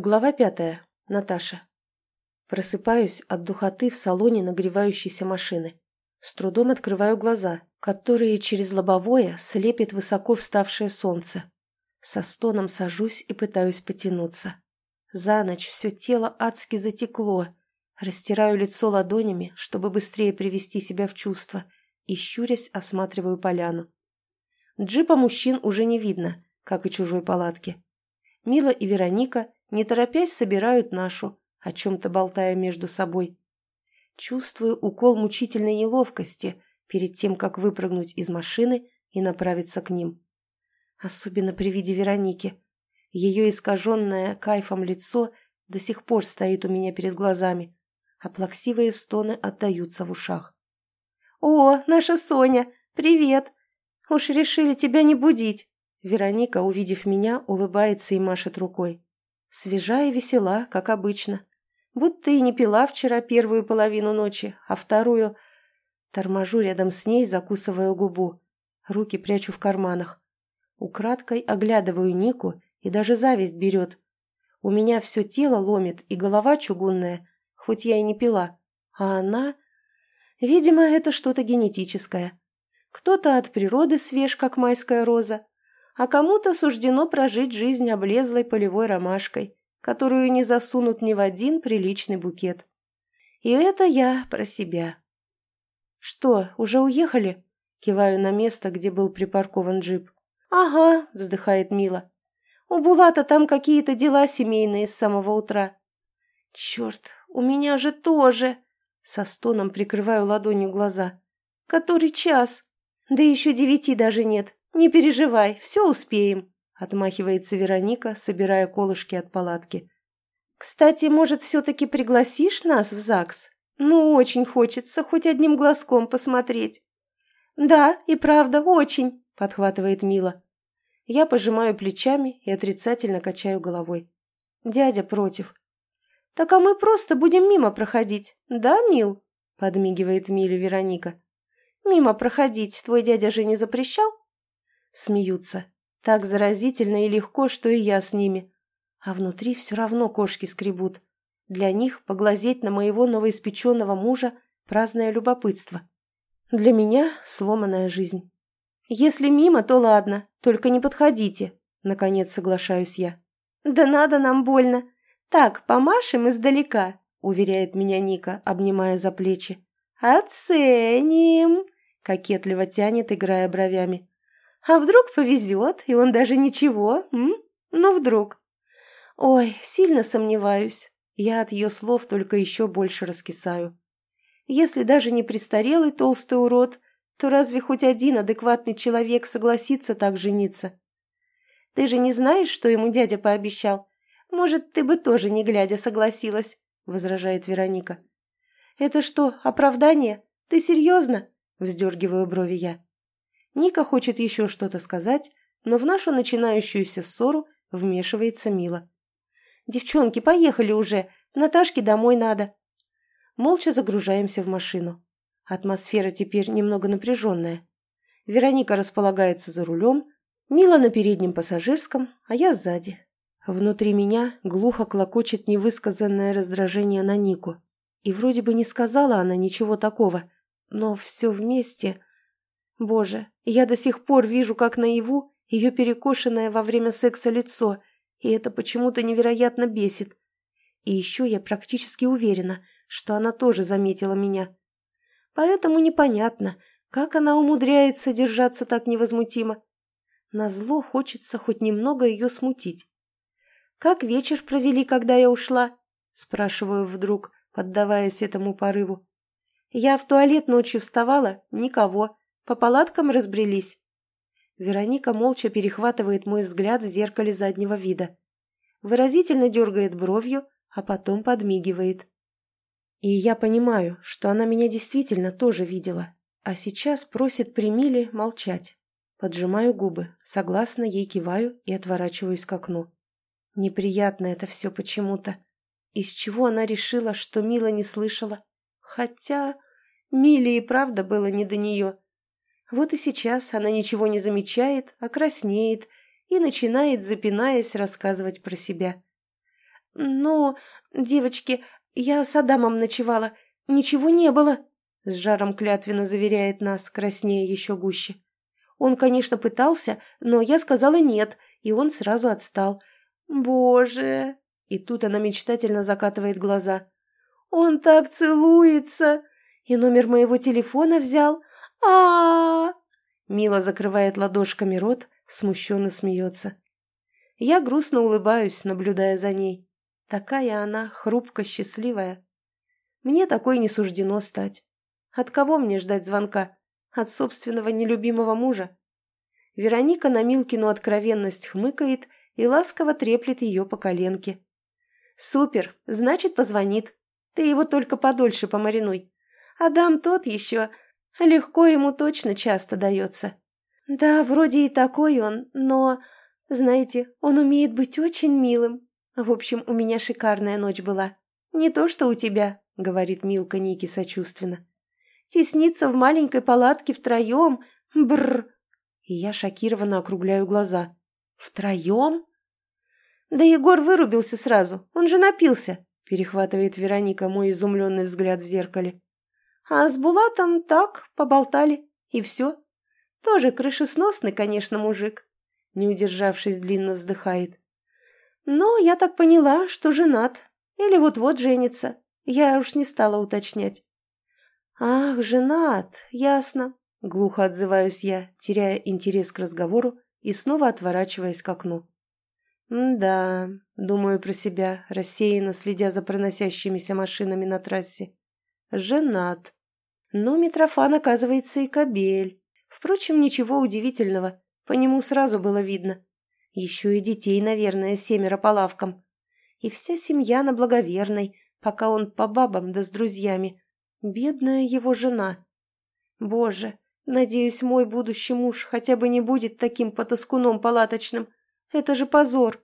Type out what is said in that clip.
Глава пятая. Наташа. Просыпаюсь от духоты в салоне нагревающейся машины. С трудом открываю глаза, которые через лобовое слепит высоко вставшее солнце. Со стоном сажусь и пытаюсь потянуться. За ночь все тело адски затекло. Растираю лицо ладонями, чтобы быстрее привести себя в чувство, и, щурясь, осматриваю поляну. Джипа мужчин уже не видно, как и чужой палатки. Мила и Вероника – не торопясь собирают нашу, о чем-то болтая между собой. Чувствую укол мучительной неловкости перед тем, как выпрыгнуть из машины и направиться к ним. Особенно при виде Вероники. Ее искаженное кайфом лицо до сих пор стоит у меня перед глазами, а плаксивые стоны отдаются в ушах. «О, наша Соня! Привет! Уж решили тебя не будить!» Вероника, увидев меня, улыбается и машет рукой. Свежа и весела, как обычно. Будто и не пила вчера первую половину ночи, а вторую... Торможу рядом с ней, закусывая губу. Руки прячу в карманах. Украдкой оглядываю Нику, и даже зависть берет. У меня все тело ломит, и голова чугунная, хоть я и не пила. А она... Видимо, это что-то генетическое. Кто-то от природы свеж, как майская роза, а кому-то суждено прожить жизнь облезлой полевой ромашкой, которую не засунут ни в один приличный букет. И это я про себя. «Что, уже уехали?» Киваю на место, где был припаркован джип. «Ага», — вздыхает Мила. «У Булата там какие-то дела семейные с самого утра». «Черт, у меня же тоже!» Со стоном прикрываю ладонью глаза. «Который час? Да еще девяти даже нет. «Не переживай, все успеем», — отмахивается Вероника, собирая колышки от палатки. «Кстати, может, все-таки пригласишь нас в ЗАГС? Ну, очень хочется хоть одним глазком посмотреть». «Да, и правда, очень», — подхватывает Мила. Я пожимаю плечами и отрицательно качаю головой. Дядя против. «Так а мы просто будем мимо проходить, да, Мил?» — подмигивает Миле Вероника. «Мимо проходить твой дядя же не запрещал?» Смеются. Так заразительно и легко, что и я с ними. А внутри все равно кошки скребут. Для них поглазеть на моего новоиспеченного мужа – праздное любопытство. Для меня – сломанная жизнь. Если мимо, то ладно, только не подходите. Наконец соглашаюсь я. Да надо нам больно. Так, помашем издалека, уверяет меня Ника, обнимая за плечи. Оценим, кокетливо тянет, играя бровями. А вдруг повезет, и он даже ничего, м? Ну, вдруг. Ой, сильно сомневаюсь. Я от ее слов только еще больше раскисаю. Если даже не престарелый толстый урод, то разве хоть один адекватный человек согласится так жениться? Ты же не знаешь, что ему дядя пообещал? Может, ты бы тоже, не глядя, согласилась, — возражает Вероника. Это что, оправдание? Ты серьезно? — вздергиваю брови я. Ника хочет еще что-то сказать, но в нашу начинающуюся ссору вмешивается Мила. «Девчонки, поехали уже! Наташке домой надо!» Молча загружаемся в машину. Атмосфера теперь немного напряженная. Вероника располагается за рулем, Мила на переднем пассажирском, а я сзади. Внутри меня глухо клокочет невысказанное раздражение на Нику. И вроде бы не сказала она ничего такого, но все вместе Боже, я до сих пор вижу, как наяву ее перекошенное во время секса лицо, и это почему-то невероятно бесит. И еще я практически уверена, что она тоже заметила меня. Поэтому непонятно, как она умудряется держаться так невозмутимо. Назло хочется хоть немного ее смутить. «Как вечер провели, когда я ушла?» – спрашиваю вдруг, поддаваясь этому порыву. «Я в туалет ночью вставала, никого. По палаткам разбрелись?» Вероника молча перехватывает мой взгляд в зеркале заднего вида. Выразительно дергает бровью, а потом подмигивает. И я понимаю, что она меня действительно тоже видела, а сейчас просит при Миле молчать. Поджимаю губы, согласно ей киваю и отворачиваюсь к окну. Неприятно это все почему-то. Из чего она решила, что Мила не слышала? Хотя Миле и правда было не до нее. Вот и сейчас она ничего не замечает, а краснеет и начинает, запинаясь, рассказывать про себя. ну, девочки, я с Адамом ночевала. Ничего не было», — с жаром клятвенно заверяет нас, краснея еще гуще. Он, конечно, пытался, но я сказала нет, и он сразу отстал. «Боже!» И тут она мечтательно закатывает глаза. «Он так целуется! И номер моего телефона взял! А а, Мила закрывает ладошками рот, смущенно смеется. Я грустно улыбаюсь, наблюдая за ней. Такая она, хрупко счастливая. Мне такой не суждено стать. От кого мне ждать звонка? От собственного нелюбимого мужа? Вероника на Милкину откровенность хмыкает и ласково треплет ее по коленке. «Супер! Значит, позвонит. Ты его только подольше помаринуй. Адам тот еще. Легко ему точно часто дается. Да, вроде и такой он, но... Знаете, он умеет быть очень милым. В общем, у меня шикарная ночь была. Не то, что у тебя», — говорит Милка Ники сочувственно. «Тесниться в маленькой палатке втроем? Бррр!» И я шокированно округляю глаза. «Втроем?» «Да Егор вырубился сразу, он же напился», — перехватывает Вероника мой изумленный взгляд в зеркале. «А с Булатом так, поболтали, и все. Тоже крышесносный, конечно, мужик», — не удержавшись, длинно вздыхает. «Но я так поняла, что женат, или вот-вот женится, я уж не стала уточнять». «Ах, женат, ясно», — глухо отзываюсь я, теряя интерес к разговору и снова отворачиваясь к окну. «Да», — думаю про себя, рассеянно следя за проносящимися машинами на трассе. «Женат. Но Митрофан, оказывается, и кобель. Впрочем, ничего удивительного, по нему сразу было видно. Еще и детей, наверное, семеро по лавкам. И вся семья на благоверной, пока он по бабам да с друзьями. Бедная его жена. Боже, надеюсь, мой будущий муж хотя бы не будет таким потаскуном палаточным. Это же позор.